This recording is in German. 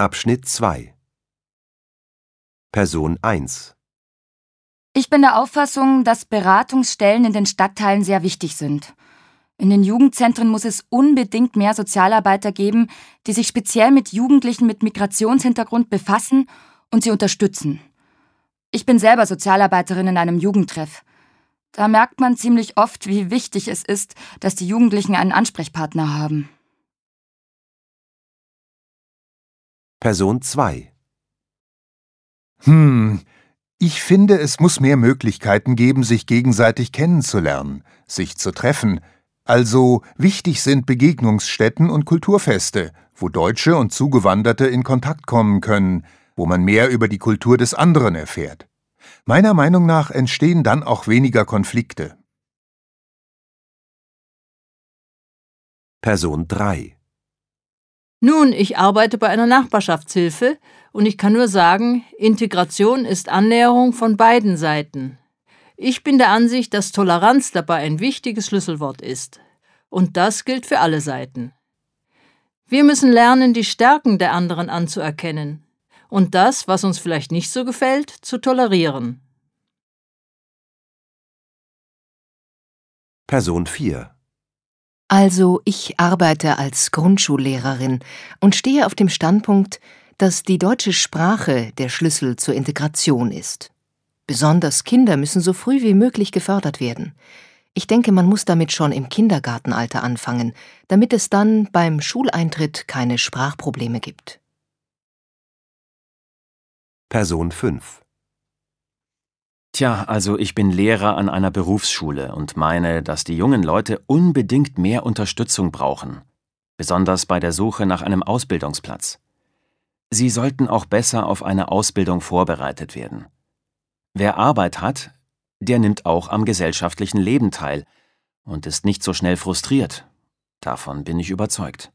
Abschnitt 2 Person 1 Ich bin der Auffassung, dass Beratungsstellen in den Stadtteilen sehr wichtig sind. In den Jugendzentren muss es unbedingt mehr Sozialarbeiter geben, die sich speziell mit Jugendlichen mit Migrationshintergrund befassen und sie unterstützen. Ich bin selber Sozialarbeiterin in einem Jugendtreff. Da merkt man ziemlich oft, wie wichtig es ist, dass die Jugendlichen einen Ansprechpartner haben. Person 2 Hm, ich finde, es muss mehr Möglichkeiten geben, sich gegenseitig kennenzulernen, sich zu treffen. Also wichtig sind Begegnungsstätten und Kulturfeste, wo Deutsche und Zugewanderte in Kontakt kommen können, wo man mehr über die Kultur des anderen erfährt. Meiner Meinung nach entstehen dann auch weniger Konflikte. Person 3 Nun, ich arbeite bei einer Nachbarschaftshilfe und ich kann nur sagen, Integration ist Annäherung von beiden Seiten. Ich bin der Ansicht, dass Toleranz dabei ein wichtiges Schlüsselwort ist. Und das gilt für alle Seiten. Wir müssen lernen, die Stärken der anderen anzuerkennen und das, was uns vielleicht nicht so gefällt, zu tolerieren. Person 4 Also ich arbeite als Grundschullehrerin und stehe auf dem Standpunkt, dass die deutsche Sprache der Schlüssel zur Integration ist. Besonders Kinder müssen so früh wie möglich gefördert werden. Ich denke, man muss damit schon im Kindergartenalter anfangen, damit es dann beim Schuleintritt keine Sprachprobleme gibt. Person 5 Tja, also ich bin Lehrer an einer Berufsschule und meine, dass die jungen Leute unbedingt mehr Unterstützung brauchen, besonders bei der Suche nach einem Ausbildungsplatz. Sie sollten auch besser auf eine Ausbildung vorbereitet werden. Wer Arbeit hat, der nimmt auch am gesellschaftlichen Leben teil und ist nicht so schnell frustriert. Davon bin ich überzeugt.